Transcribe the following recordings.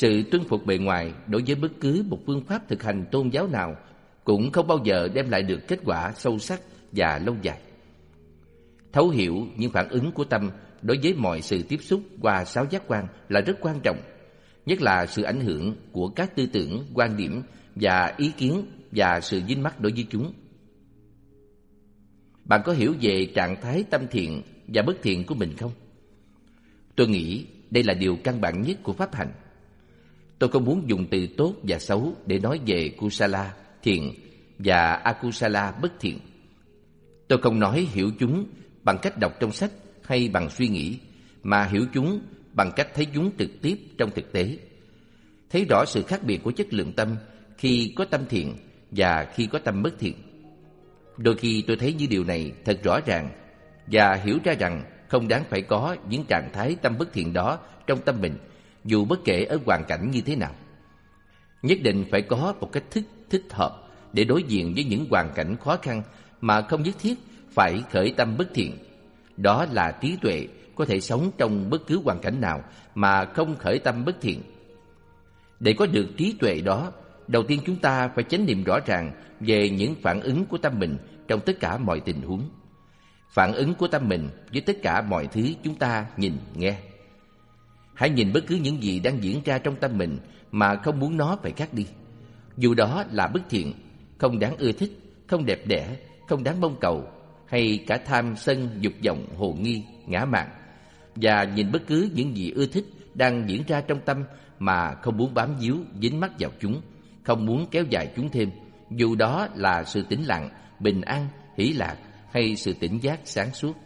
Sự tuân phục bề ngoài đối với bất cứ một phương pháp thực hành tôn giáo nào cũng không bao giờ đem lại được kết quả sâu sắc và lâu dài. Thấu hiểu những phản ứng của tâm đối với mọi sự tiếp xúc qua sáu giác quan là rất quan trọng, nhất là sự ảnh hưởng của các tư tưởng, quan điểm và ý kiến và sự dính mắc đối với chúng. Bạn có hiểu về trạng thái tâm thiện và bất thiện của mình không? Tôi nghĩ đây là điều căn bản nhất của pháp hành. Tôi không muốn dùng từ tốt và xấu để nói về kusala, thiện, và akusala, bất thiện. Tôi không nói hiểu chúng bằng cách đọc trong sách hay bằng suy nghĩ, mà hiểu chúng bằng cách thấy chúng trực tiếp trong thực tế. Thấy rõ sự khác biệt của chất lượng tâm khi có tâm thiện và khi có tâm bất thiện. Đôi khi tôi thấy những điều này thật rõ ràng và hiểu ra rằng không đáng phải có những trạng thái tâm bất thiện đó trong tâm mình, dù bất kể ở hoàn cảnh như thế nào. Nhất định phải có một cách thức thích hợp để đối diện với những hoàn cảnh khó khăn mà không nhất thiết phải khởi tâm bất thiện. Đó là trí tuệ có thể sống trong bất cứ hoàn cảnh nào mà không khởi tâm bất thiện. Để có được trí tuệ đó, đầu tiên chúng ta phải chánh niệm rõ ràng về những phản ứng của tâm mình trong tất cả mọi tình huống. Phản ứng của tâm mình với tất cả mọi thứ chúng ta nhìn, nghe. Hãy nhìn bất cứ những gì đang diễn ra trong tâm mình mà không muốn nó phải khác đi. Dù đó là bất thiện, không đáng ưa thích, không đẹp đẽ, không đáng mong cầu, hay cả tham sân, dục vọng, hồ nghi, ngã mạn. Và nhìn bất cứ những gì ưa thích đang diễn ra trong tâm mà không muốn bám víu, dính mắc vào chúng, không muốn kéo dài chúng thêm, dù đó là sự tĩnh lặng, bình an, hỷ lạc hay sự tỉnh giác sáng suốt.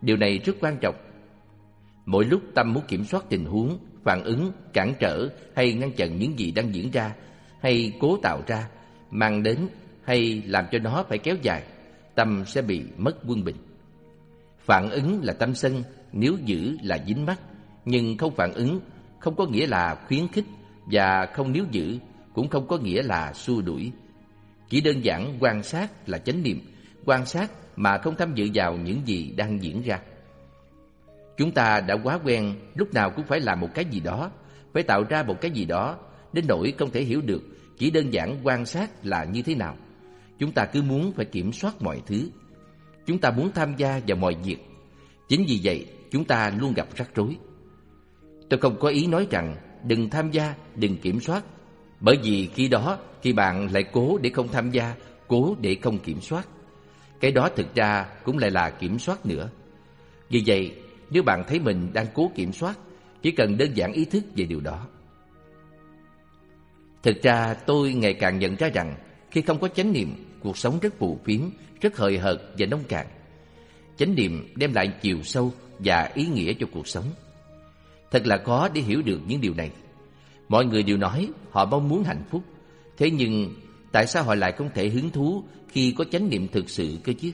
Điều này rất quan trọng. Mỗi lúc tâm muốn kiểm soát tình huống, phản ứng, cản trở hay ngăn chặn những gì đang diễn ra, hay cố tạo ra, mang đến hay làm cho nó phải kéo dài, tâm sẽ bị mất quân bình. Phản ứng là tâm sân, nếu giữ là dính mắt, nhưng không phản ứng không có nghĩa là khuyến khích và không níu giữ cũng không có nghĩa là xua đuổi. Chỉ đơn giản quan sát là chánh niệm, quan sát mà không tham dự vào những gì đang diễn ra. Chúng ta đã quá quen lúc nào cũng phải làm một cái gì đó, phải tạo ra một cái gì đó, đến nỗi không thể hiểu được chỉ đơn giản quan sát là như thế nào. Chúng ta cứ muốn phải kiểm soát mọi thứ. Chúng ta muốn tham gia vào mọi việc. Chính vì vậy, chúng ta luôn gặp rắc rối. Tôi không có ý nói rằng đừng tham gia, đừng kiểm soát. Bởi vì khi đó, khi bạn lại cố để không tham gia, cố để không kiểm soát. Cái đó thực ra cũng lại là kiểm soát nữa. Vì vậy, nếu bạn thấy mình đang cố kiểm soát, chỉ cần đơn giản ý thức về điều đó. Thực ra tôi ngày càng nhận ra rằng khi không có chánh niệm, cuộc sống rất phù phiếm, rất hời hợt và nông cạn. Chánh niệm đem lại chiều sâu và ý nghĩa cho cuộc sống. Thật là khó để hiểu được những điều này. Mọi người đều nói họ mong muốn hạnh phúc, thế nhưng tại sao họ lại không thể hứng thú khi có chánh niệm thực sự cơ chứ?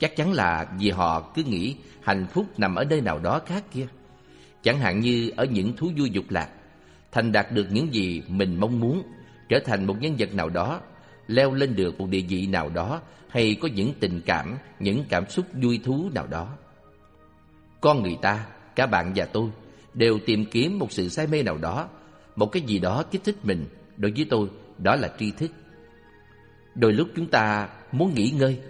Chắc chắn là vì họ cứ nghĩ hạnh phúc nằm ở nơi nào đó khác kia. Chẳng hạn như ở những thú vui dục lạc, thành đạt được những gì mình mong muốn, trở thành một nhân vật nào đó, leo lên được một địa vị nào đó hay có những tình cảm, những cảm xúc vui thú nào đó. Con người ta, cả bạn và tôi, đều tìm kiếm một sự say mê nào đó, một cái gì đó kích thích mình, đối với tôi, đó là tri thức. Đôi lúc chúng ta muốn nghỉ ngơi,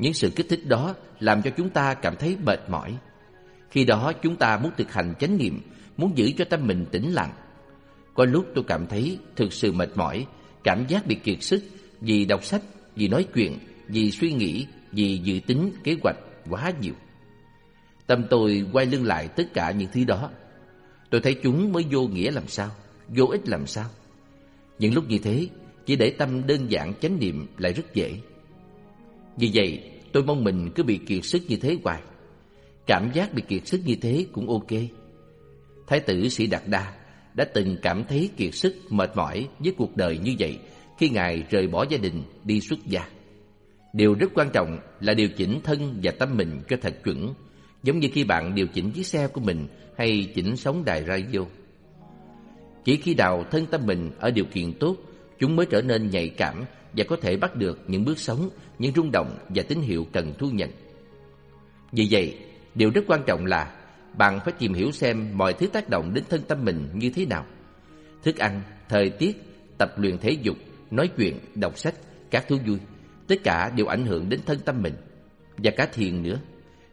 những sự kích thích đó làm cho chúng ta cảm thấy mệt mỏi. Khi đó chúng ta muốn thực hành chánh niệm, muốn giữ cho tâm mình tĩnh lặng, có lúc tôi cảm thấy thực sự mệt mỏi, cảm giác bị kiệt sức vì đọc sách, vì nói chuyện, vì suy nghĩ, vì dự tính, kế hoạch quá nhiều. Tâm tôi quay lưng lại tất cả những thứ đó. Tôi thấy chúng mới vô nghĩa làm sao, vô ích làm sao. Những lúc như thế, chỉ để tâm đơn giản chánh niệm lại rất dễ. Vì vậy, tôi mong mình cứ bị kiệt sức như thế hoài. Cảm giác bị kiệt sức như thế cũng ok. Thái tử Sĩ Đạt Đa đã từng cảm thấy kiệt sức, mệt mỏi với cuộc đời như vậy khi Ngài rời bỏ gia đình đi xuất gia. Điều rất quan trọng là điều chỉnh thân và tâm mình cho thật chuẩn, giống như khi bạn điều chỉnh chiếc xe của mình hay chỉnh sóng đài radio. Chỉ khi đào thân tâm mình ở điều kiện tốt, chúng mới trở nên nhạy cảm và có thể bắt được những bước sống, những rung động và tín hiệu cần thu nhận. Vì vậy, điều rất quan trọng là bạn phải tìm hiểu xem mọi thứ tác động đến thân tâm mình như thế nào. thức ăn, thời tiết, tập luyện thể dục, nói chuyện, đọc sách, các thú vui, tất cả đều ảnh hưởng đến thân tâm mình và cả thiền nữa.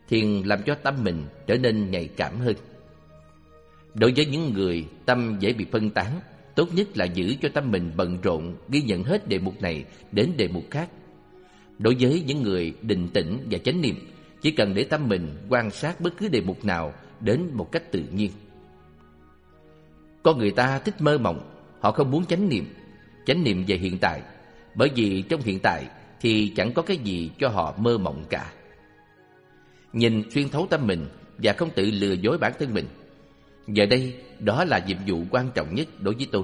Thiền làm cho tâm mình trở nên nhạy cảm hơn. Đối với những người tâm dễ bị phân tán, tốt nhất là giữ cho tâm mình bận rộn, ghi nhận hết đề mục này đến đề mục khác. Đối với những người định tĩnh và chánh niệm, chỉ cần để tâm mình quan sát bất cứ đề mục nào đến một cách tự nhiên. Con người ta thích mơ mộng, họ không muốn chánh niệm, chánh niệm về hiện tại, bởi vì trong hiện tại thì chẳng có cái gì cho họ mơ mộng cả. Nhìn xuyên thấu tâm mình và không tự lừa dối bản thân mình. Giờ đây, đó là nhiệm vụ quan trọng nhất đối với tôi.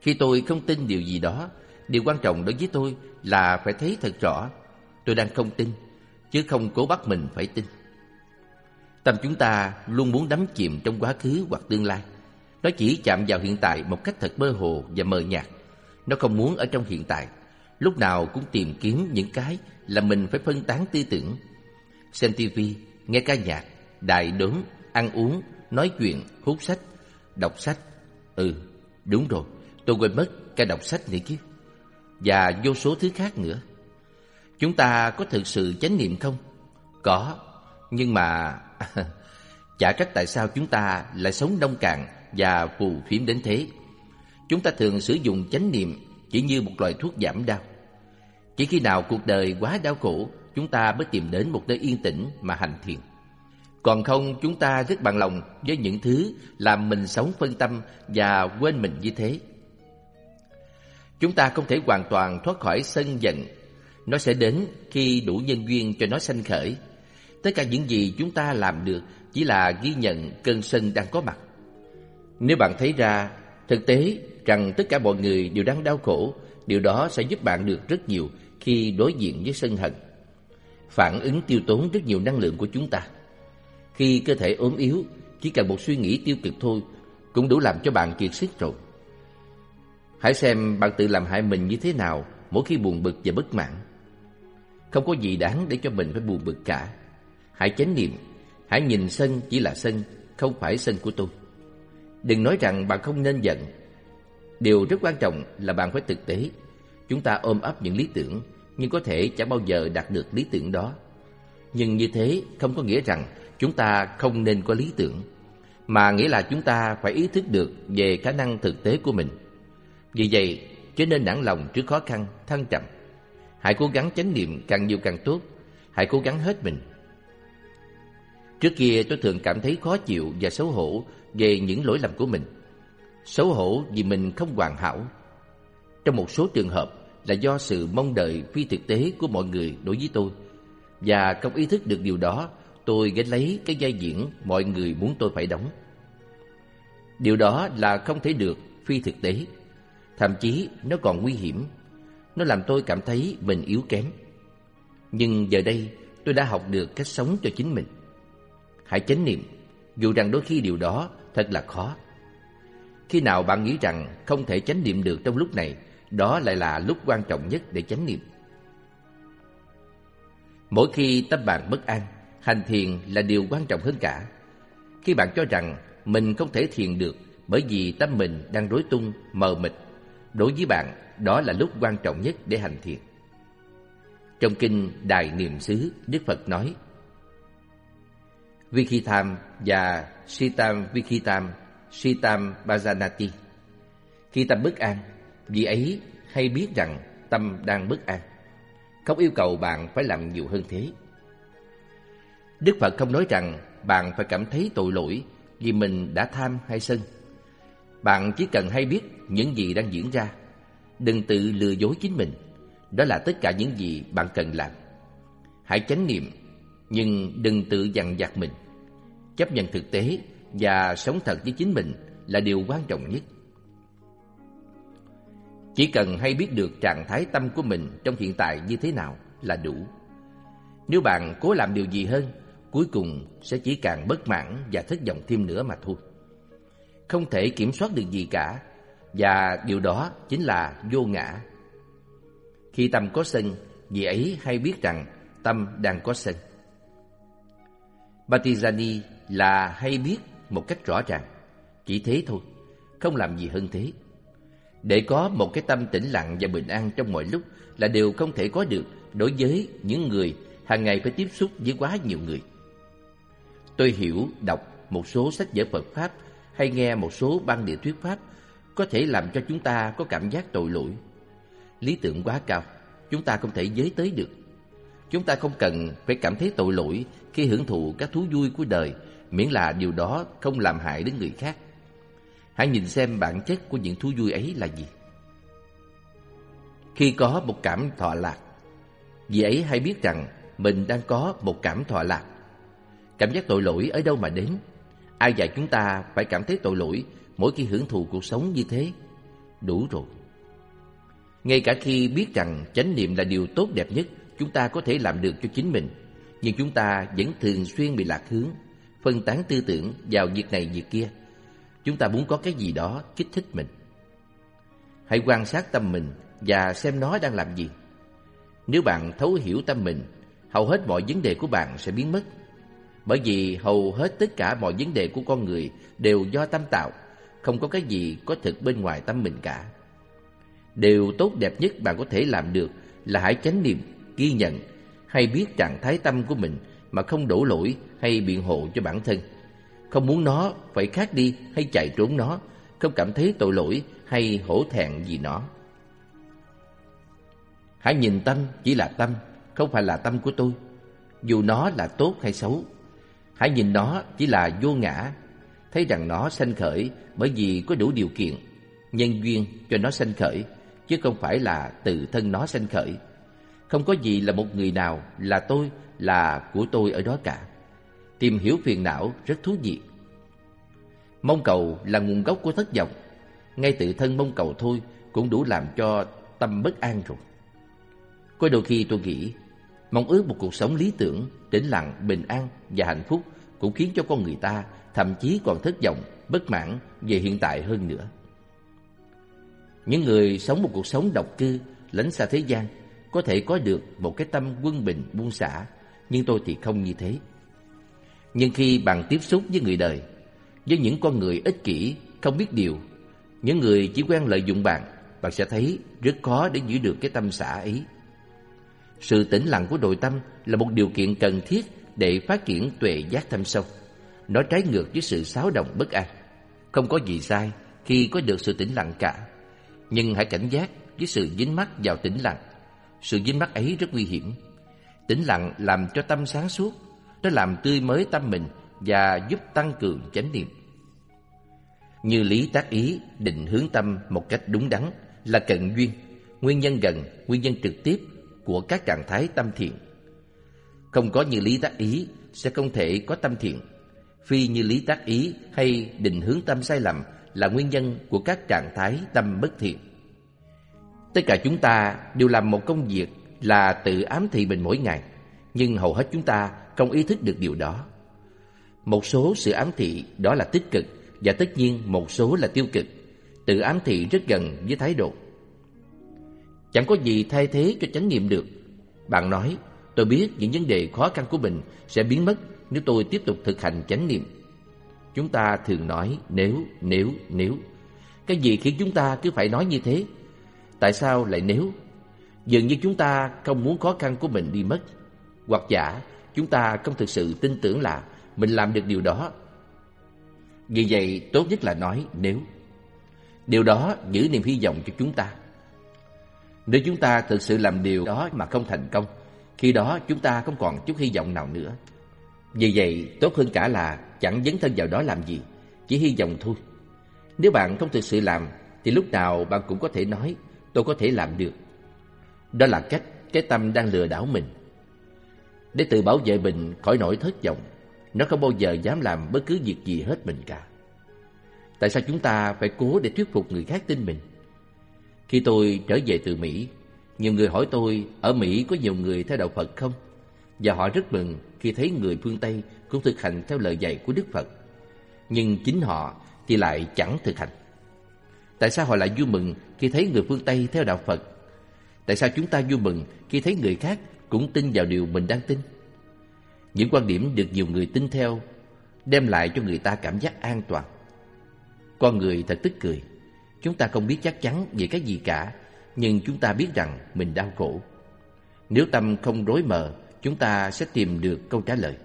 Khi tôi không tin điều gì đó, điều quan trọng đối với tôi là phải thấy thật rõ tôi đang không tin, chứ không cố bắt mình phải tin. Tâm chúng ta luôn muốn đắm chìm trong quá khứ hoặc tương lai. Nó chỉ chạm vào hiện tại một cách thật mơ hồ và mờ nhạt. Nó không muốn ở trong hiện tại. Lúc nào cũng tìm kiếm những cái là mình phải phân tán tư tưởng. Xem tivi, nghe ca nhạc, đại đốn, ăn uống, nói chuyện, hút sách, đọc sách. Ừ, đúng rồi, tôi quên mất cái đọc sách nữa chứ. Và vô số thứ khác nữa. Chúng ta có thực sự chánh niệm không? Có, nhưng mà... Chả trách tại sao chúng ta lại sống đông cạn và phù phiếm đến thế. Chúng ta thường sử dụng chánh niệm chỉ như một loại thuốc giảm đau. Chỉ khi nào cuộc đời quá đau khổ, chúng ta mới tìm đến một nơi yên tĩnh mà hành thiền. Còn không, chúng ta rất bằng lòng với những thứ làm mình sống phân tâm và quên mình như thế. Chúng ta không thể hoàn toàn thoát khỏi sân giận. Nó sẽ đến khi đủ nhân duyên cho nó sanh khởi. Tất cả những gì chúng ta làm được chỉ là ghi nhận cơn sân đang có mặt. Nếu bạn thấy ra thực tế rằng tất cả mọi người đều đang đau khổ, điều đó sẽ giúp bạn được rất nhiều khi đối diện với sân hận. Phản ứng tiêu tốn rất nhiều năng lượng của chúng ta. Khi cơ thể ốm yếu, chỉ cần một suy nghĩ tiêu cực thôi cũng đủ làm cho bạn kiệt sức rồi. Hãy xem bạn tự làm hại mình như thế nào mỗi khi buồn bực và bất mãn. Không có gì đáng để cho mình phải buồn bực cả. Hãy chánh niệm, hãy nhìn sân chỉ là sân, không phải sân của tôi. Đừng nói rằng bạn không nên giận. Điều rất quan trọng là bạn phải thực tế. Chúng ta ôm ấp những lý tưởng, nhưng có thể chẳng bao giờ đạt được lý tưởng đó. Nhưng như thế không có nghĩa rằng chúng ta không nên có lý tưởng, mà nghĩa là chúng ta phải ý thức được về khả năng thực tế của mình. Vì vậy, cho nên nản lòng trước khó khăn, thăng trầm. Hãy cố gắng chánh niệm càng nhiều càng tốt, hãy cố gắng hết mình. Trước kia tôi thường cảm thấy khó chịu và xấu hổ về những lỗi lầm của mình. Xấu hổ vì mình không hoàn hảo. Trong một số trường hợp là do sự mong đợi phi thực tế của mọi người đối với tôi. Và không ý thức được điều đó, tôi gánh lấy cái vai diễn mọi người muốn tôi phải đóng. Điều đó là không thể được phi thực tế. Thậm chí nó còn nguy hiểm. Nó làm tôi cảm thấy mình yếu kém. Nhưng giờ đây tôi đã học được cách sống cho chính mình. Hãy chánh niệm, dù rằng đôi khi điều đó thật là khó. Khi nào bạn nghĩ rằng không thể chánh niệm được trong lúc này, đó lại là lúc quan trọng nhất để chánh niệm. Mỗi khi tâm bạn bất an, hành thiền là điều quan trọng hơn cả. Khi bạn cho rằng mình không thể thiền được bởi vì tâm mình đang rối tung, mờ mịt, đối với bạn đó là lúc quan trọng nhất để hành thiền. Trong kinh Đài Niệm xứ, Đức Phật nói: Vikhitam và Sitam Vikhitam, Sitam Bajanati. Khi tâm bất an, vị ấy hay biết rằng tâm đang bất an. Không yêu cầu bạn phải làm nhiều hơn thế. Đức Phật không nói rằng bạn phải cảm thấy tội lỗi vì mình đã tham hay sân. Bạn chỉ cần hay biết những gì đang diễn ra. Đừng tự lừa dối chính mình. Đó là tất cả những gì bạn cần làm. Hãy chánh niệm, nhưng đừng tự dằn vặt mình. Chấp nhận thực tế và sống thật với chính mình là điều quan trọng nhất. Chỉ cần hay biết được trạng thái tâm của mình trong hiện tại như thế nào là đủ. Nếu bạn cố làm điều gì hơn, cuối cùng sẽ chỉ càng bất mãn và thất vọng thêm nữa mà thôi. Không thể kiểm soát được gì cả, và điều đó chính là vô ngã. Khi tâm có sân, vị ấy hay biết rằng tâm đang có sân. Batizani là hay biết một cách rõ ràng, chỉ thế thôi, không làm gì hơn thế. Để có một cái tâm tĩnh lặng và bình an trong mọi lúc là điều không thể có được đối với những người hàng ngày phải tiếp xúc với quá nhiều người. Tôi hiểu, đọc một số sách vở Phật Pháp hay nghe một số băng địa thuyết Pháp có thể làm cho chúng ta có cảm giác tội lỗi. Lý tưởng quá cao, chúng ta không thể giới tới được. Chúng ta không cần phải cảm thấy tội lỗi khi hưởng thụ các thú vui của đời, miễn là điều đó không làm hại đến người khác. Hãy nhìn xem bản chất của những thú vui ấy là gì. Khi có một cảm thọ lạc, vì ấy hay biết rằng mình đang có một cảm thọ lạc. Cảm giác tội lỗi ở đâu mà đến? Ai dạy chúng ta phải cảm thấy tội lỗi mỗi khi hưởng thụ cuộc sống như thế? Đủ rồi. Ngay cả khi biết rằng chánh niệm là điều tốt đẹp nhất chúng ta có thể làm được cho chính mình, nhưng chúng ta vẫn thường xuyên bị lạc hướng, phân tán tư tưởng vào việc này việc kia. Chúng ta muốn có cái gì đó kích thích mình. Hãy quan sát tâm mình và xem nó đang làm gì. Nếu bạn thấu hiểu tâm mình, hầu hết mọi vấn đề của bạn sẽ biến mất. Bởi vì hầu hết tất cả mọi vấn đề của con người đều do tâm tạo, không có cái gì có thực bên ngoài tâm mình cả. Điều tốt đẹp nhất bạn có thể làm được là hãy chánh niệm, ghi nhận hay biết trạng thái tâm của mình mà không đổ lỗi hay biện hộ cho bản thân. Không muốn nó phải khác đi hay chạy trốn nó, không cảm thấy tội lỗi hay hổ thẹn gì nó. Hãy nhìn tâm chỉ là tâm, không phải là tâm của tôi. Dù nó là tốt hay xấu, hãy nhìn nó chỉ là vô ngã, thấy rằng nó sanh khởi bởi vì có đủ điều kiện, nhân duyên cho nó sanh khởi, chứ không phải là tự thân nó sanh khởi. Không có gì là một người nào là tôi, là của tôi ở đó cả. Tìm hiểu phiền não rất thú vị. Mong cầu là nguồn gốc của thất vọng. Ngay tự thân mong cầu thôi cũng đủ làm cho tâm bất an rồi. Có đôi khi tôi nghĩ, mong ước một cuộc sống lý tưởng, tĩnh lặng, bình an và hạnh phúc cũng khiến cho con người ta thậm chí còn thất vọng, bất mãn về hiện tại hơn nữa. Những người sống một cuộc sống độc cư, lánh xa thế gian, có thể có được một cái tâm quân bình buông xả, nhưng tôi thì không như thế. Nhưng khi bạn tiếp xúc với người đời, với những con người ích kỷ, không biết điều, những người chỉ quen lợi dụng bạn, bạn sẽ thấy rất khó để giữ được cái tâm xả ấy. Sự tĩnh lặng của nội tâm là một điều kiện cần thiết để phát triển tuệ giác thâm sâu. Nó trái ngược với sự xáo động bất an. Không có gì sai khi có được sự tĩnh lặng cả. Nhưng hãy cảnh giác với sự dính mắc vào tĩnh lặng. Sự dính mắc ấy rất nguy hiểm. Tĩnh lặng làm cho tâm sáng suốt, nó làm tươi mới tâm mình và giúp tăng cường chánh niệm. Như lý tác ý, định hướng tâm một cách đúng đắn là cận duyên, nguyên nhân gần, nguyên nhân trực tiếp của các trạng thái tâm thiện. Không có như lý tác ý sẽ không thể có tâm thiện. Phi như lý tác ý hay định hướng tâm sai lầm là nguyên nhân của các trạng thái tâm bất thiện. Tất cả chúng ta đều làm một công việc là tự ám thị mình mỗi ngày, nhưng hầu hết chúng ta không ý thức được điều đó. Một số sự ám thị đó là tích cực và tất nhiên một số là tiêu cực. Tự ám thị rất gần với thái độ. Chẳng có gì thay thế cho chánh niệm được. Bạn nói, tôi biết những vấn đề khó khăn của mình sẽ biến mất nếu tôi tiếp tục thực hành chánh niệm. Chúng ta thường nói nếu, nếu, nếu. Cái gì khiến chúng ta cứ phải nói như thế? Tại sao lại nếu? Dường như chúng ta không muốn khó khăn của mình đi mất. Hoặc giả, chúng ta không thực sự tin tưởng là mình làm được điều đó. Vì vậy, tốt nhất là nói nếu. Điều đó giữ niềm hy vọng cho chúng ta. Nếu chúng ta thực sự làm điều đó mà không thành công, khi đó chúng ta không còn chút hy vọng nào nữa. Vì vậy, tốt hơn cả là chẳng dấn thân vào đó làm gì, chỉ hy vọng thôi. Nếu bạn không thực sự làm, thì lúc nào bạn cũng có thể nói, tôi có thể làm được. Đó là cách cái tâm đang lừa đảo mình. Để tự bảo vệ mình khỏi nỗi thất vọng, nó không bao giờ dám làm bất cứ việc gì hết mình cả. Tại sao chúng ta phải cố để thuyết phục người khác tin mình? Khi tôi trở về từ Mỹ, nhiều người hỏi tôi ở Mỹ có nhiều người theo đạo Phật không? Và họ rất mừng khi thấy người phương Tây cũng thực hành theo lời dạy của Đức Phật. Nhưng chính họ thì lại chẳng thực hành. Tại sao họ lại vui mừng khi thấy người phương Tây theo đạo Phật? Tại sao chúng ta vui mừng khi thấy người khác cũng tin vào điều mình đang tin? Những quan điểm được nhiều người tin theo đem lại cho người ta cảm giác an toàn. Con người thật tức cười. Chúng ta không biết chắc chắn về cái gì cả, nhưng chúng ta biết rằng mình đau khổ. Nếu tâm không rối mờ, chúng ta sẽ tìm được câu trả lời.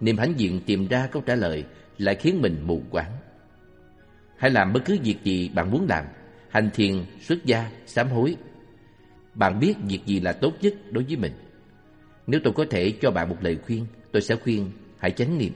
Niềm hãnh diện tìm ra câu trả lời lại khiến mình mù quáng. Hãy làm bất cứ việc gì bạn muốn làm, hành thiền, xuất gia, sám hối. Bạn biết việc gì là tốt nhất đối với mình. Nếu tôi có thể cho bạn một lời khuyên, tôi sẽ khuyên hãy chánh niệm.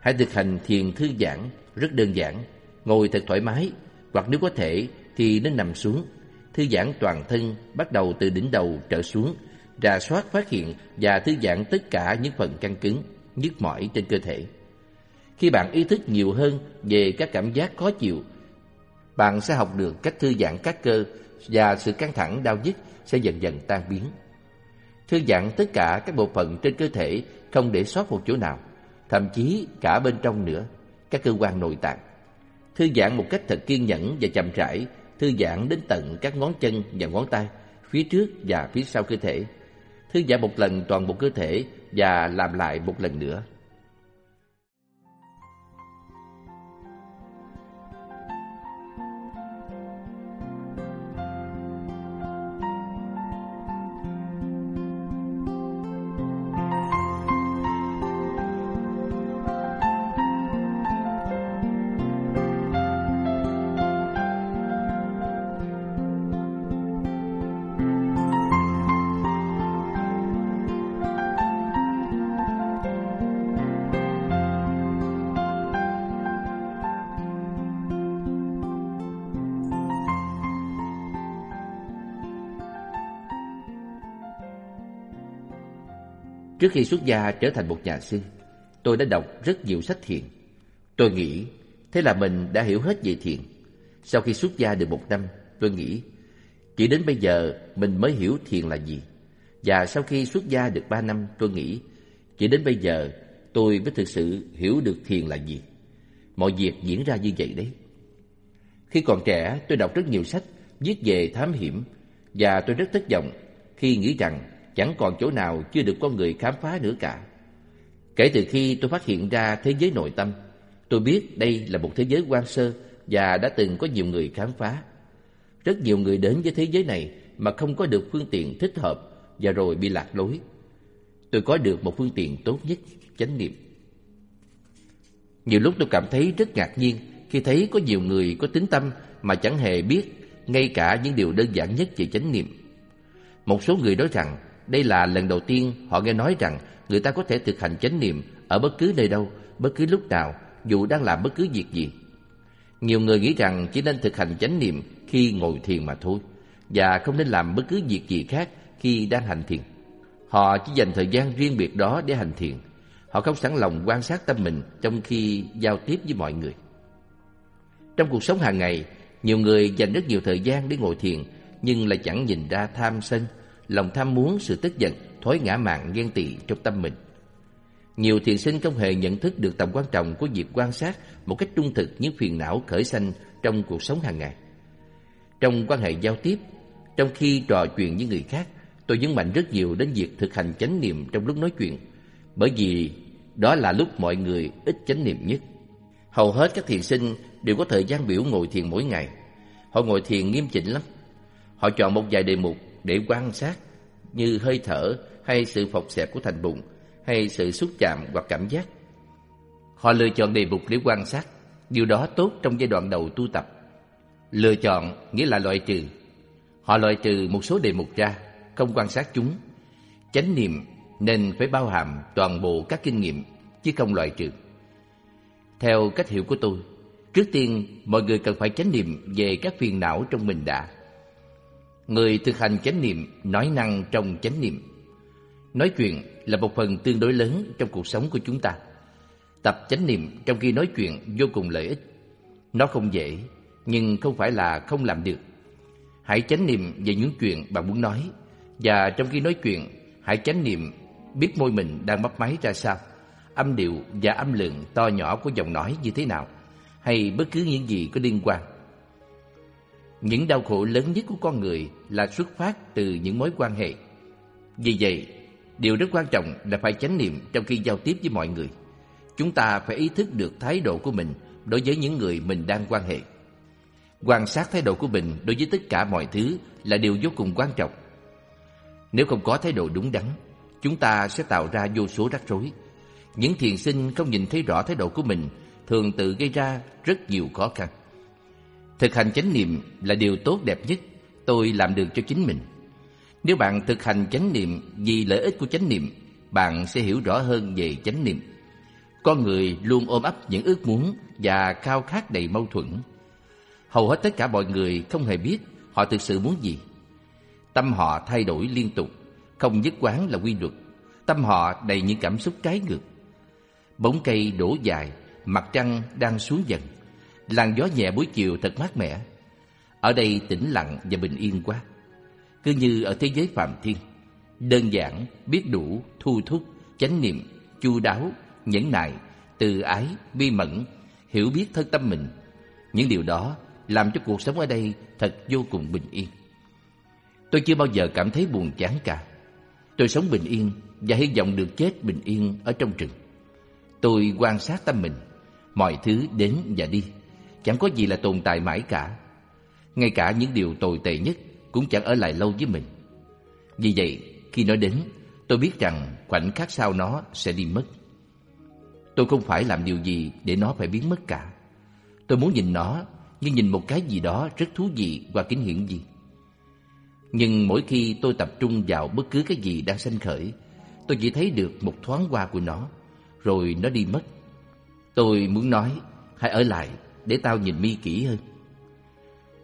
Hãy thực hành thiền thư giãn, rất đơn giản, ngồi thật thoải mái, hoặc nếu có thể thì nên nằm xuống, thư giãn toàn thân bắt đầu từ đỉnh đầu trở xuống, rà soát phát hiện và thư giãn tất cả những phần căng cứng, nhức mỏi trên cơ thể. Khi bạn ý thức nhiều hơn về các cảm giác khó chịu, bạn sẽ học được cách thư giãn các cơ và sự căng thẳng đau nhức sẽ dần dần tan biến. Thư giãn tất cả các bộ phận trên cơ thể không để sót một chỗ nào, thậm chí cả bên trong nữa, các cơ quan nội tạng. Thư giãn một cách thật kiên nhẫn và chậm rãi, thư giãn đến tận các ngón chân và ngón tay, phía trước và phía sau cơ thể. Thư giãn một lần toàn bộ cơ thể và làm lại một lần nữa. Trước khi xuất gia trở thành một nhà sư, tôi đã đọc rất nhiều sách thiền. Tôi nghĩ thế là mình đã hiểu hết về thiền. Sau khi xuất gia được một năm, tôi nghĩ chỉ đến bây giờ mình mới hiểu thiền là gì. Và sau khi xuất gia được ba năm, tôi nghĩ chỉ đến bây giờ tôi mới thực sự hiểu được thiền là gì. Mọi việc diễn ra như vậy đấy. Khi còn trẻ, tôi đọc rất nhiều sách viết về thám hiểm và tôi rất thất vọng khi nghĩ rằng chẳng còn chỗ nào chưa được con người khám phá nữa cả. Kể từ khi tôi phát hiện ra thế giới nội tâm, tôi biết đây là một thế giới quan sơ và đã từng có nhiều người khám phá. Rất nhiều người đến với thế giới này mà không có được phương tiện thích hợp và rồi bị lạc lối. Tôi có được một phương tiện tốt nhất, chánh niệm. Nhiều lúc tôi cảm thấy rất ngạc nhiên khi thấy có nhiều người có tính tâm mà chẳng hề biết ngay cả những điều đơn giản nhất về chánh niệm. Một số người nói rằng đây là lần đầu tiên họ nghe nói rằng người ta có thể thực hành chánh niệm ở bất cứ nơi đâu, bất cứ lúc nào, dù đang làm bất cứ việc gì. Nhiều người nghĩ rằng chỉ nên thực hành chánh niệm khi ngồi thiền mà thôi, và không nên làm bất cứ việc gì khác khi đang hành thiền. Họ chỉ dành thời gian riêng biệt đó để hành thiền. Họ không sẵn lòng quan sát tâm mình trong khi giao tiếp với mọi người. Trong cuộc sống hàng ngày, nhiều người dành rất nhiều thời gian để ngồi thiền, nhưng lại chẳng nhìn ra tham sân, lòng tham muốn, sự tức giận, thói ngã mạn, ghen tị trong tâm mình. Nhiều thiền sinh không hề nhận thức được tầm quan trọng của việc quan sát một cách trung thực những phiền não khởi sanh trong cuộc sống hàng ngày. Trong quan hệ giao tiếp, trong khi trò chuyện với người khác, tôi nhấn mạnh rất nhiều đến việc thực hành chánh niệm trong lúc nói chuyện, bởi vì đó là lúc mọi người ít chánh niệm nhất. Hầu hết các thiền sinh đều có thời gian biểu ngồi thiền mỗi ngày. Họ ngồi thiền nghiêm chỉnh lắm. Họ chọn một vài đề mục để quan sát như hơi thở hay sự phọc xẹp của thành bụng hay sự xúc chạm hoặc cảm giác. Họ lựa chọn đề mục để quan sát, điều đó tốt trong giai đoạn đầu tu tập. Lựa chọn nghĩa là loại trừ. Họ loại trừ một số đề mục ra, không quan sát chúng. Chánh niệm nên phải bao hàm toàn bộ các kinh nghiệm, chứ không loại trừ. Theo cách hiểu của tôi, trước tiên mọi người cần phải chánh niệm về các phiền não trong mình đã. Người thực hành chánh niệm nói năng trong chánh niệm. Nói chuyện là một phần tương đối lớn trong cuộc sống của chúng ta. Tập chánh niệm trong khi nói chuyện vô cùng lợi ích. Nó không dễ, nhưng không phải là không làm được. Hãy chánh niệm về những chuyện bạn muốn nói và trong khi nói chuyện, hãy chánh niệm biết môi mình đang bắp máy ra sao, âm điệu và âm lượng to nhỏ của giọng nói như thế nào, hay bất cứ những gì có liên quan. Những đau khổ lớn nhất của con người là xuất phát từ những mối quan hệ. Vì vậy, điều rất quan trọng là phải chánh niệm trong khi giao tiếp với mọi người. Chúng ta phải ý thức được thái độ của mình đối với những người mình đang quan hệ. Quan sát thái độ của mình đối với tất cả mọi thứ là điều vô cùng quan trọng. Nếu không có thái độ đúng đắn, chúng ta sẽ tạo ra vô số rắc rối. Những thiền sinh không nhìn thấy rõ thái độ của mình thường tự gây ra rất nhiều khó khăn. Thực hành chánh niệm là điều tốt đẹp nhất tôi làm được cho chính mình. Nếu bạn thực hành chánh niệm vì lợi ích của chánh niệm, bạn sẽ hiểu rõ hơn về chánh niệm. Con người luôn ôm ấp những ước muốn và khao khát đầy mâu thuẫn. Hầu hết tất cả mọi người không hề biết họ thực sự muốn gì. Tâm họ thay đổi liên tục, không nhất quán là quy luật. Tâm họ đầy những cảm xúc trái ngược. Bóng cây đổ dài, mặt trăng đang xuống dần. Làn gió nhẹ buổi chiều thật mát mẻ. Ở đây tĩnh lặng và bình yên quá. Cứ như ở thế giới phàm thiên. Đơn giản, biết đủ, thu thúc, chánh niệm, chu đáo, nhẫn nại, từ ái, bi mẫn, hiểu biết thân tâm mình. Những điều đó làm cho cuộc sống ở đây thật vô cùng bình yên. Tôi chưa bao giờ cảm thấy buồn chán cả. Tôi sống bình yên và hy vọng được chết bình yên ở trong rừng. Tôi quan sát tâm mình, mọi thứ đến và đi, chẳng có gì là tồn tại mãi cả. Ngay cả những điều tồi tệ nhất cũng chẳng ở lại lâu với mình. Vì vậy, khi nó đến, tôi biết rằng khoảnh khắc sau nó sẽ đi mất. Tôi không phải làm điều gì để nó phải biến mất cả. Tôi muốn nhìn nó như nhìn một cái gì đó rất thú vị và kính hiển gì. Nhưng mỗi khi tôi tập trung vào bất cứ cái gì đang sanh khởi, tôi chỉ thấy được một thoáng qua của nó, rồi nó đi mất. Tôi muốn nói, hãy ở lại để tao nhìn mi kỹ hơn.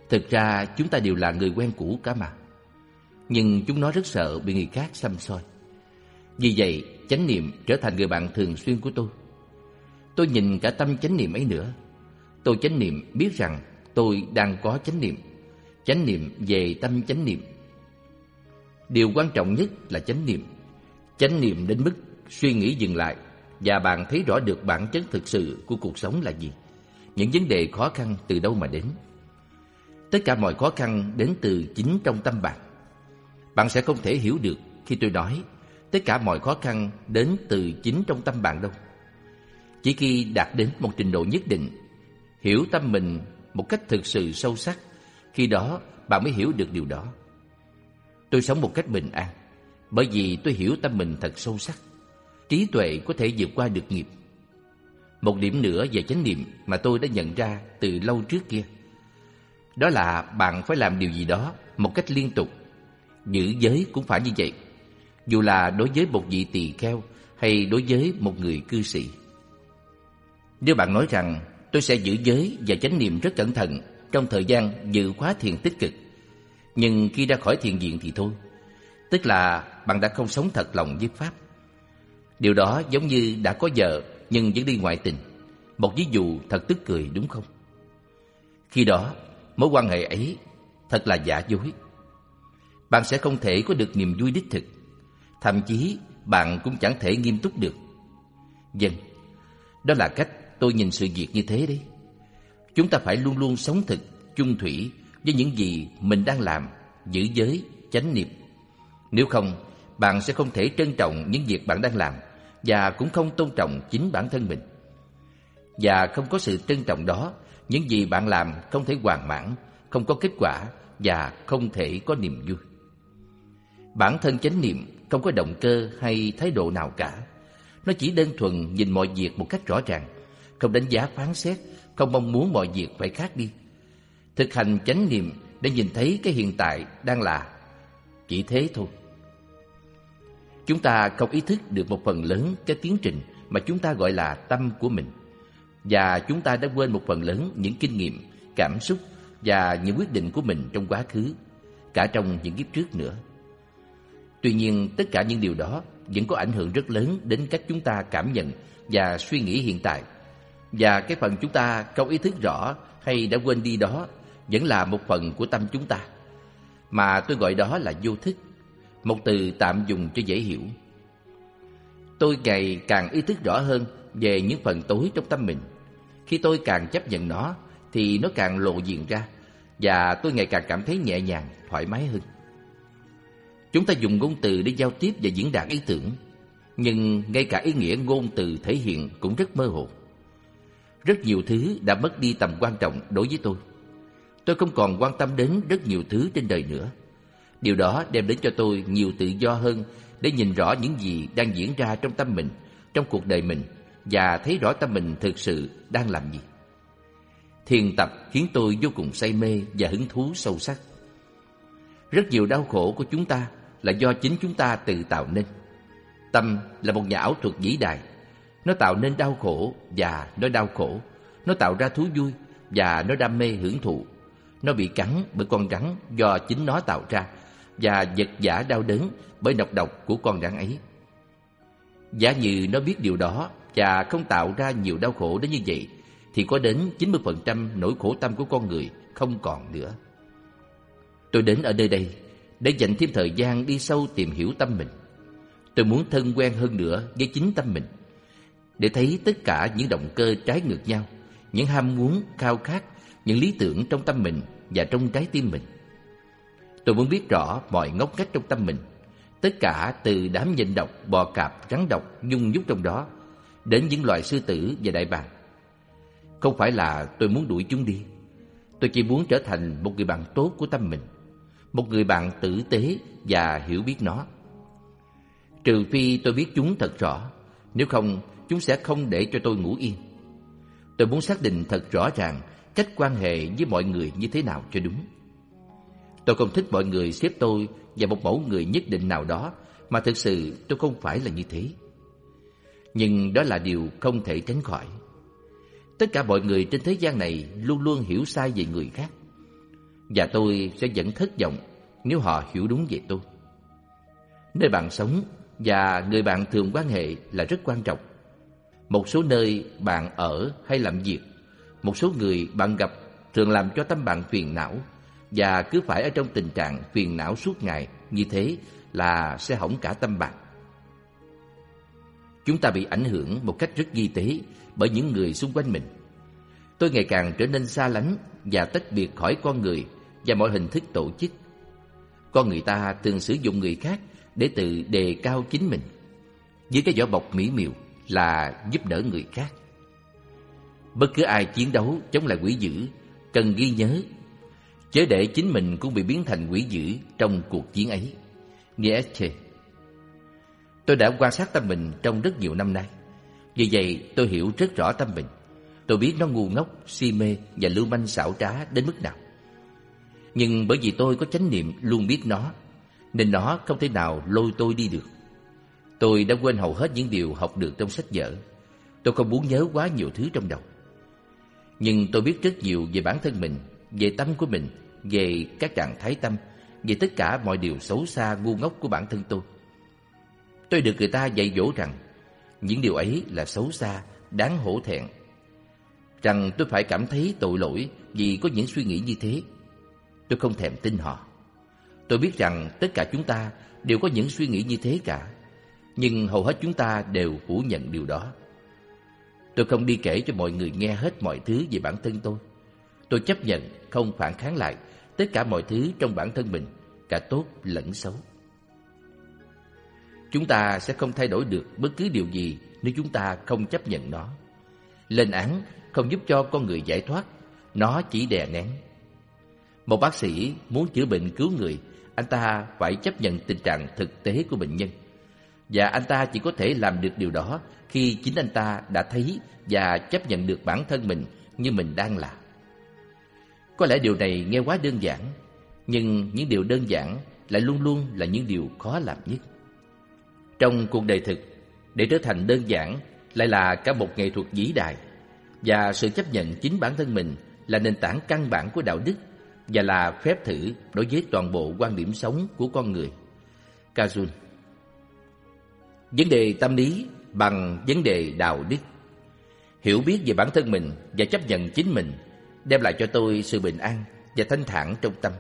Thực ra chúng ta đều là người quen cũ cả mà. Nhưng chúng nó rất sợ bị người khác xăm soi. Vì vậy, chánh niệm trở thành người bạn thường xuyên của tôi. Tôi nhìn cả tâm chánh niệm ấy nữa. Tôi chánh niệm biết rằng tôi đang có chánh niệm. Chánh niệm về tâm chánh niệm. Điều quan trọng nhất là chánh niệm. Chánh niệm đến mức suy nghĩ dừng lại và bạn thấy rõ được bản chất thực sự của cuộc sống là gì. Những vấn đề khó khăn từ đâu mà đến. Tất cả mọi khó khăn đến từ chính trong tâm bạn. Bạn sẽ không thể hiểu được khi tôi nói tất cả mọi khó khăn đến từ chính trong tâm bạn đâu. Chỉ khi đạt đến một trình độ nhất định, hiểu tâm mình một cách thực sự sâu sắc, khi đó bạn mới hiểu được điều đó. Tôi sống một cách bình an, bởi vì tôi hiểu tâm mình thật sâu sắc. Trí tuệ có thể vượt qua được nghiệp. Một điểm nữa về chánh niệm mà tôi đã nhận ra từ lâu trước kia. Đó là bạn phải làm điều gì đó một cách liên tục. Giữ giới cũng phải như vậy. Dù là đối với một vị tỳ kheo hay đối với một người cư sĩ. Nếu bạn nói rằng tôi sẽ giữ giới và chánh niệm rất cẩn thận trong thời gian dự khóa thiền tích cực, nhưng khi ra khỏi thiền viện thì thôi. Tức là bạn đã không sống thật lòng với Pháp. Điều đó giống như đã có vợ nhưng vẫn đi ngoại tình. Một ví dụ thật tức cười đúng không? Khi đó, mối quan hệ ấy thật là giả dối. Bạn sẽ không thể có được niềm vui đích thực. Thậm chí bạn cũng chẳng thể nghiêm túc được. Dân, đó là cách tôi nhìn sự việc như thế đấy. Chúng ta phải luôn luôn sống thực, chung thủy với những gì mình đang làm, giữ giới, chánh niệm. Nếu không, bạn sẽ không thể trân trọng những việc bạn đang làm và cũng không tôn trọng chính bản thân mình. Và không có sự trân trọng đó, những gì bạn làm không thể hoàn mãn, không có kết quả và không thể có niềm vui. Bản thân chánh niệm không có động cơ hay thái độ nào cả. Nó chỉ đơn thuần nhìn mọi việc một cách rõ ràng, không đánh giá phán xét, không mong muốn mọi việc phải khác đi. Thực hành chánh niệm để nhìn thấy cái hiện tại đang là chỉ thế thôi. Chúng ta không ý thức được một phần lớn cái tiến trình mà chúng ta gọi là tâm của mình. Và chúng ta đã quên một phần lớn những kinh nghiệm, cảm xúc và những quyết định của mình trong quá khứ, cả trong những kiếp trước nữa. Tuy nhiên, tất cả những điều đó vẫn có ảnh hưởng rất lớn đến cách chúng ta cảm nhận và suy nghĩ hiện tại. Và cái phần chúng ta không ý thức rõ hay đã quên đi đó vẫn là một phần của tâm chúng ta. Mà tôi gọi đó là vô thức, một từ tạm dùng cho dễ hiểu. Tôi ngày càng ý thức rõ hơn về những phần tối trong tâm mình. Khi tôi càng chấp nhận nó thì nó càng lộ diện ra và tôi ngày càng cảm thấy nhẹ nhàng, thoải mái hơn. Chúng ta dùng ngôn từ để giao tiếp và diễn đạt ý tưởng, nhưng ngay cả ý nghĩa ngôn từ thể hiện cũng rất mơ hồ. Rất nhiều thứ đã mất đi tầm quan trọng đối với tôi. Tôi không còn quan tâm đến rất nhiều thứ trên đời nữa. Điều đó đem đến cho tôi nhiều tự do hơn để nhìn rõ những gì đang diễn ra trong tâm mình, trong cuộc đời mình và thấy rõ tâm mình thực sự đang làm gì. Thiền tập khiến tôi vô cùng say mê và hứng thú sâu sắc. Rất nhiều đau khổ của chúng ta là do chính chúng ta tự tạo nên. Tâm là một nhà ảo thuật vĩ đại. Nó tạo nên đau khổ và nó đau khổ. Nó tạo ra thú vui và nó đam mê hưởng thụ. Nó bị cắn bởi con rắn do chính nó tạo ra và vật giả đau đớn bởi nọc độc của con rắn ấy. Giả như nó biết điều đó và không tạo ra nhiều đau khổ đến như vậy, thì có đến 90% nỗi khổ tâm của con người không còn nữa. Tôi đến ở nơi đây để dành thêm thời gian đi sâu tìm hiểu tâm mình. Tôi muốn thân quen hơn nữa với chính tâm mình, để thấy tất cả những động cơ trái ngược nhau, những ham muốn, khao khát, những lý tưởng trong tâm mình và trong trái tim mình. Tôi muốn biết rõ mọi ngóc ngách trong tâm mình, tất cả từ đám nhện độc, bò cạp, rắn độc nhung nhúc trong đó, đến những loài sư tử và đại bàng. Không phải là tôi muốn đuổi chúng đi, tôi chỉ muốn trở thành một người bạn tốt của tâm mình, một người bạn tử tế và hiểu biết nó. Trừ phi tôi biết chúng thật rõ, nếu không chúng sẽ không để cho tôi ngủ yên. Tôi muốn xác định thật rõ ràng cách quan hệ với mọi người như thế nào cho đúng. Tôi không thích mọi người xếp tôi và một mẫu người nhất định nào đó mà thực sự tôi không phải là như thế. Nhưng đó là điều không thể tránh khỏi. Tất cả mọi người trên thế gian này luôn luôn hiểu sai về người khác. Và tôi sẽ vẫn thất vọng nếu họ hiểu đúng về tôi. Nơi bạn sống và người bạn thường quan hệ là rất quan trọng. Một số nơi bạn ở hay làm việc, một số người bạn gặp thường làm cho tâm bạn phiền não và cứ phải ở trong tình trạng phiền não suốt ngày, như thế là sẽ hỏng cả tâm bạn. Chúng ta bị ảnh hưởng một cách rất di tế bởi những người xung quanh mình. Tôi ngày càng trở nên xa lánh và tách biệt khỏi con người và mọi hình thức tổ chức. Con người ta thường sử dụng người khác để tự đề cao chính mình. Dưới cái vỏ bọc mỹ miều là giúp đỡ người khác. Bất cứ ai chiến đấu chống lại quỷ dữ, cần ghi nhớ chớ để chính mình cũng bị biến thành quỷ dữ trong cuộc chiến ấy. Nietzsche Tôi đã quan sát tâm mình trong rất nhiều năm nay. Vì vậy tôi hiểu rất rõ tâm mình. Tôi biết nó ngu ngốc, si mê và lưu manh xảo trá đến mức nào. Nhưng bởi vì tôi có chánh niệm luôn biết nó, nên nó không thể nào lôi tôi đi được. Tôi đã quên hầu hết những điều học được trong sách vở. Tôi không muốn nhớ quá nhiều thứ trong đầu. Nhưng tôi biết rất nhiều về bản thân mình, về tâm của mình, về các trạng thái tâm, về tất cả mọi điều xấu xa ngu ngốc của bản thân tôi. Tôi được người ta dạy dỗ rằng những điều ấy là xấu xa, đáng hổ thẹn. Rằng tôi phải cảm thấy tội lỗi vì có những suy nghĩ như thế. Tôi không thèm tin họ. Tôi biết rằng tất cả chúng ta đều có những suy nghĩ như thế cả. Nhưng hầu hết chúng ta đều phủ nhận điều đó. Tôi không đi kể cho mọi người nghe hết mọi thứ về bản thân tôi. Tôi chấp nhận không phản kháng lại tất cả mọi thứ trong bản thân mình, cả tốt lẫn xấu. Chúng ta sẽ không thay đổi được bất cứ điều gì nếu chúng ta không chấp nhận nó. Lên án không giúp cho con người giải thoát, nó chỉ đè nén. Một bác sĩ muốn chữa bệnh cứu người, anh ta phải chấp nhận tình trạng thực tế của bệnh nhân. Và anh ta chỉ có thể làm được điều đó khi chính anh ta đã thấy và chấp nhận được bản thân mình như mình đang là. Có lẽ điều này nghe quá đơn giản, nhưng những điều đơn giản lại luôn luôn là những điều khó làm nhất. Trong cuộc đời thực, để trở thành đơn giản lại là cả một nghệ thuật vĩ đại và sự chấp nhận chính bản thân mình là nền tảng căn bản của đạo đức và là phép thử đối với toàn bộ quan điểm sống của con người. Kazun Vấn đề tâm lý bằng vấn đề đạo đức Hiểu biết về bản thân mình và chấp nhận chính mình đem lại cho tôi sự bình an và thanh thản trong tâm.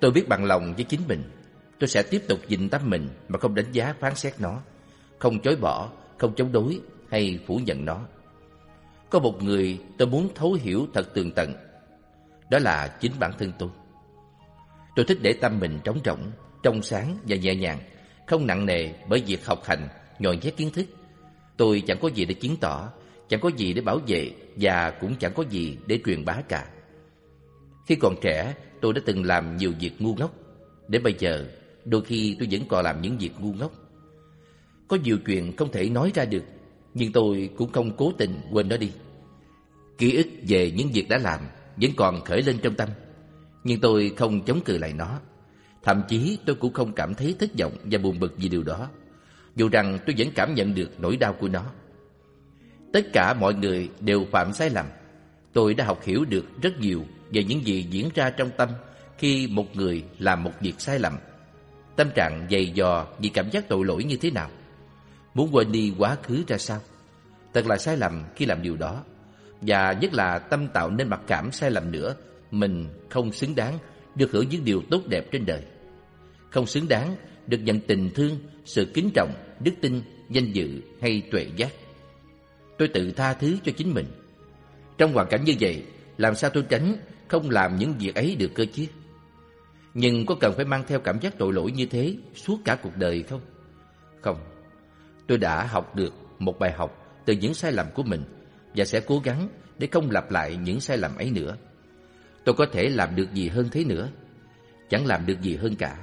Tôi biết bằng lòng với chính mình, tôi sẽ tiếp tục nhìn tâm mình mà không đánh giá phán xét nó, không chối bỏ, không chống đối hay phủ nhận nó. Có một người tôi muốn thấu hiểu thật tường tận, đó là chính bản thân tôi. Tôi thích để tâm mình trống rỗng, trong sáng và nhẹ nhàng, không nặng nề bởi việc học hành, nhồi nhét kiến thức. Tôi chẳng có gì để chứng tỏ, chẳng có gì để bảo vệ và cũng chẳng có gì để truyền bá cả. Khi còn trẻ, tôi đã từng làm nhiều việc ngu ngốc. Đến bây giờ, đôi khi tôi vẫn còn làm những việc ngu ngốc. Có nhiều chuyện không thể nói ra được, nhưng tôi cũng không cố tình quên nó đi. Ký ức về những việc đã làm vẫn còn khởi lên trong tâm, nhưng tôi không chống cự lại nó. Thậm chí tôi cũng không cảm thấy thất vọng và buồn bực vì điều đó, dù rằng tôi vẫn cảm nhận được nỗi đau của nó. Tất cả mọi người đều phạm sai lầm. Tôi đã học hiểu được rất nhiều về những gì diễn ra trong tâm khi một người làm một việc sai lầm. Tâm trạng dày dò vì cảm giác tội lỗi như thế nào? Muốn quên đi quá khứ ra sao? Thật là sai lầm khi làm điều đó. Và nhất là tâm tạo nên mặc cảm sai lầm nữa, mình không xứng đáng được hưởng những điều tốt đẹp trên đời. Không xứng đáng được nhận tình thương, sự kính trọng, đức tin, danh dự hay tuệ giác. Tôi tự tha thứ cho chính mình. Trong hoàn cảnh như vậy, làm sao tôi tránh không làm những việc ấy được cơ chứ? Nhưng có cần phải mang theo cảm giác tội lỗi như thế suốt cả cuộc đời không? Không. Tôi đã học được một bài học từ những sai lầm của mình và sẽ cố gắng để không lặp lại những sai lầm ấy nữa. Tôi có thể làm được gì hơn thế nữa? Chẳng làm được gì hơn cả.